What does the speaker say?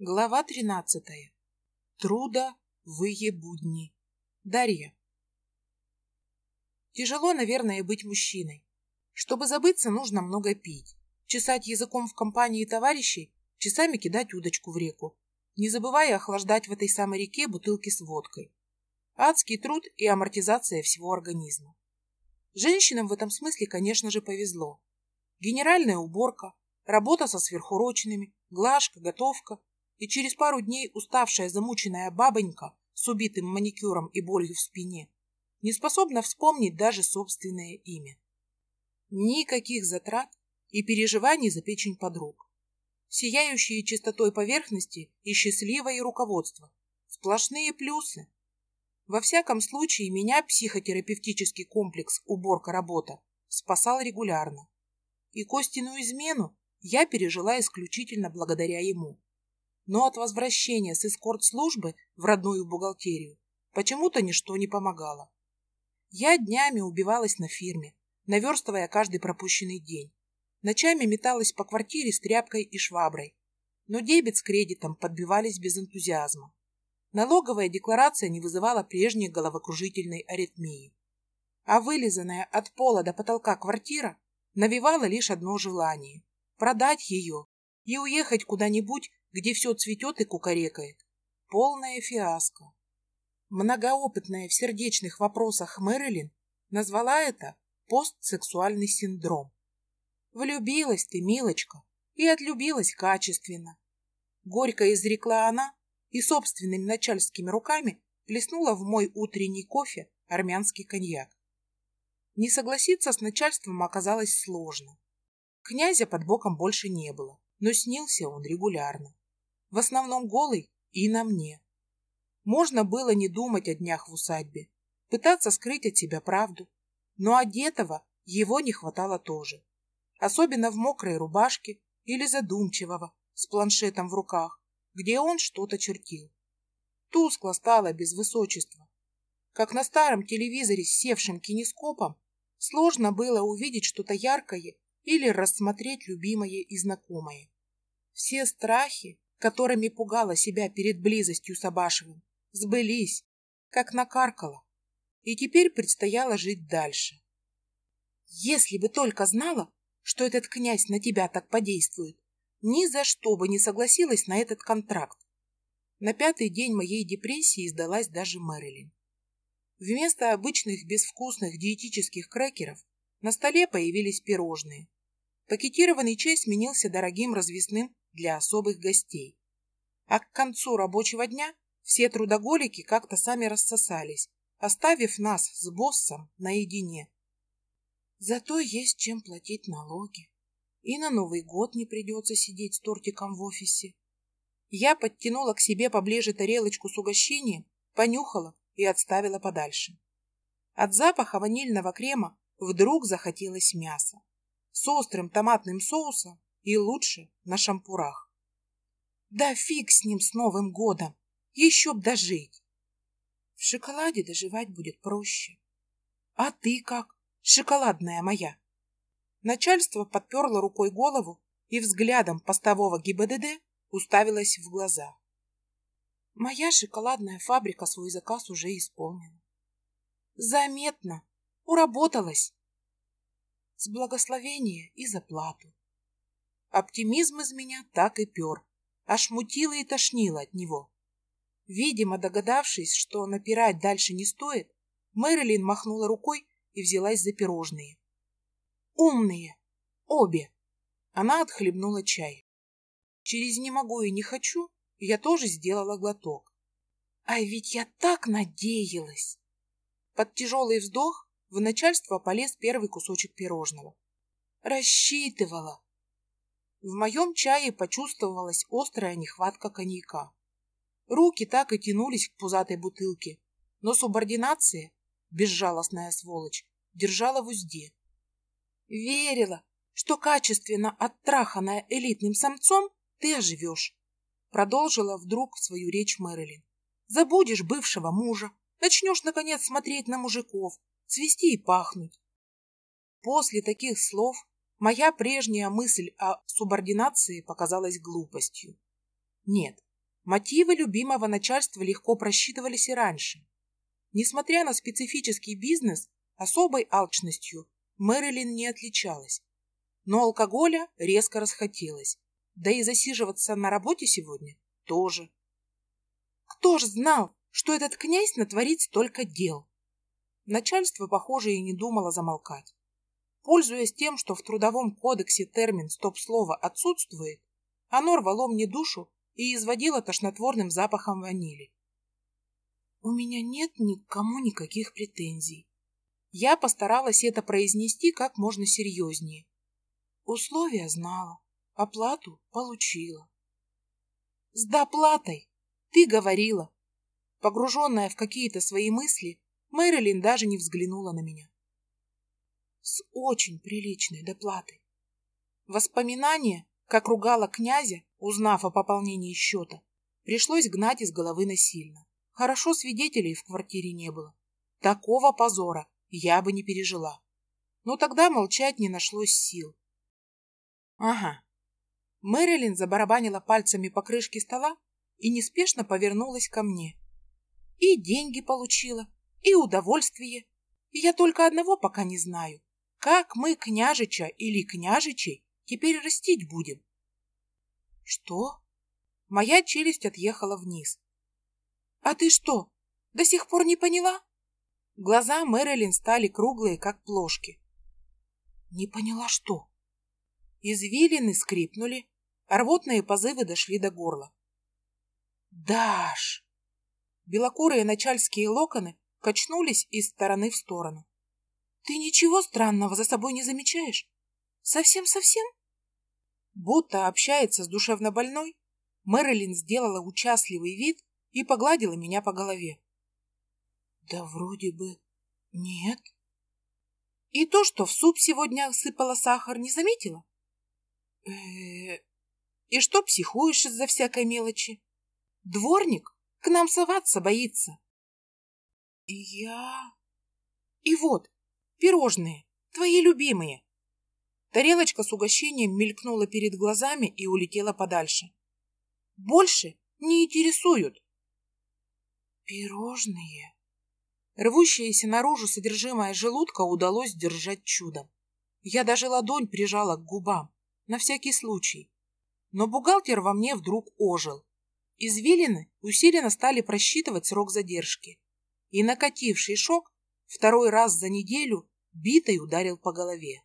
Глава тринадцатая. Труда вые будни. Дарья. Тяжело, наверное, быть мужчиной. Чтобы забыться, нужно много пить. Чесать языком в компании товарищей, часами кидать удочку в реку, не забывая охлаждать в этой самой реке бутылки с водкой. Адский труд и амортизация всего организма. Женщинам в этом смысле, конечно же, повезло. Генеральная уборка, работа со сверхурочными, глажка, готовка – и через пару дней уставшая замученная бабонька с убитым маникюром и болью в спине не способна вспомнить даже собственное имя. Никаких затрат и переживаний за печень подруг. Сияющие чистотой поверхности и счастливое руководство. Сплошные плюсы. Во всяком случае, меня психотерапевтический комплекс «Уборка-работа» спасал регулярно. И Костину измену я пережила исключительно благодаря ему но от возвращения с эскорт-службы в родную бухгалтерию почему-то ничто не помогало. Я днями убивалась на фирме, наверстывая каждый пропущенный день. Ночами металась по квартире с тряпкой и шваброй, но дебет с кредитом подбивались без энтузиазма. Налоговая декларация не вызывала прежней головокружительной аритмии. А вылизанная от пола до потолка квартира навевала лишь одно желание – продать ее и уехать куда-нибудь где все цветет и кукарекает. Полная фиаско. Многоопытная в сердечных вопросах Мэрилин назвала это постсексуальный синдром. Влюбилась ты, милочка, и отлюбилась качественно. Горько изрекла она и собственными начальскими руками плеснула в мой утренний кофе армянский коньяк. Не согласиться с начальством оказалось сложно. Князя под боком больше не было, но снился он регулярно в основном голый и на мне. Можно было не думать о днях в усадьбе, пытаться скрыть от себя правду, но одетого его не хватало тоже. Особенно в мокрой рубашке или задумчивого, с планшетом в руках, где он что-то чертил. Тускло стало без высочества. Как на старом телевизоре с севшим кинескопом, сложно было увидеть что-то яркое или рассмотреть любимое и знакомое. Все страхи которыми пугала себя перед близостью с Абашевым, сбылись, как накаркала, и теперь предстояло жить дальше. Если бы только знала, что этот князь на тебя так подействует, ни за что бы не согласилась на этот контракт. На пятый день моей депрессии сдалась даже Мэрилин. Вместо обычных безвкусных диетических крекеров на столе появились пирожные. Пакетированный чай сменился дорогим развесным для особых гостей. А к концу рабочего дня все трудоголики как-то сами рассосались, оставив нас с боссом наедине. Зато есть чем платить налоги. И на Новый год не придется сидеть с тортиком в офисе. Я подтянула к себе поближе тарелочку с угощением, понюхала и отставила подальше. От запаха ванильного крема вдруг захотелось мяса. С острым томатным соусом и лучше на шампурах. Да фиг с ним с Новым годом, еще б дожить. В шоколаде доживать будет проще. А ты как, шоколадная моя? Начальство подперло рукой голову и взглядом постового ГИБДД уставилось в глаза. Моя шоколадная фабрика свой заказ уже исполнила. Заметно, уработалась. С благословения и за плату. Оптимизм из меня так и пер, аж мутило и тошнило от него. Видимо, догадавшись, что напирать дальше не стоит, Мэрилин махнула рукой и взялась за пирожные. «Умные! Обе!» Она отхлебнула чай. Через «не могу и не хочу» я тоже сделала глоток. А ведь я так надеялась! Под тяжелый вздох в начальство полез первый кусочек пирожного. Рассчитывала, в моем чае почувствовалась острая нехватка коньяка. Руки так и тянулись к пузатой бутылке, но субординация, безжалостная сволочь, держала в узде. Верила, что качественно оттраханная элитным самцом ты оживешь, продолжила вдруг свою речь Мэрилин. Забудешь бывшего мужа, начнешь, наконец, смотреть на мужиков, цвести и пахнуть. После таких слов Моя прежняя мысль о субординации показалась глупостью. Нет, Мотивы любимого начальства легко просчитывались и раньше. Несмотря на специфический бизнес, особой алчностью Мэрилин не отличалась. Но алкоголя резко расхотелось. Да и засиживаться на работе сегодня тоже. Кто ж знал, что этот князь натворит столько дел? Начальство, похоже, и не думало замолкать. Пользуясь тем, что в Трудовом кодексе термин «стоп-слово» отсутствует, оно рвало мне душу и изводило тошнотворным запахом ванили. У меня нет никому никаких претензий. Я постаралась это произнести как можно серьезнее. Условия знала, оплату получила. С доплатой, ты говорила. Погруженная в какие-то свои мысли, Мэрилин даже не взглянула на меня с очень приличной доплатой. Воспоминания, как ругала князя, узнав о пополнении счета, пришлось гнать из головы насильно. Хорошо свидетелей в квартире не было. Такого позора я бы не пережила. Но тогда молчать не нашлось сил. Ага. Мэрилин забарабанила пальцами по крышке стола и неспешно повернулась ко мне. И деньги получила, и удовольствие. И я только одного пока не знаю. Как мы княжича или княжичей теперь растить будем? Что? Моя челюсть отъехала вниз. А ты что, до сих пор не поняла? Глаза Мэрилин стали круглые, как плошки. Не поняла что? Извилины скрипнули, а рвотные позывы дошли до горла. Даш! Белокурые начальские локоны качнулись из стороны в сторону. Ты ничего странного за собой не замечаешь? Совсем-совсем? Будто общается с душевно больной, Мэрилин сделала участливый вид и погладила меня по голове. Да вроде бы нет. И то, что в суп сегодня сыпала сахар, не заметила? Э -э и что психуешь из-за всякой мелочи? Дворник к нам соваться боится. Я... И вот, Пирожные, твои любимые. Тарелочка с угощением мелькнула перед глазами и улетела подальше. Больше не интересуют. Пирожные. Рвущееся наружу содержимое желудка удалось держать чудом. Я даже ладонь прижала к губам, на всякий случай. Но бухгалтер во мне вдруг ожил. Извилины усиленно стали просчитывать срок задержки. И накативший шок второй раз за неделю битой ударил по голове.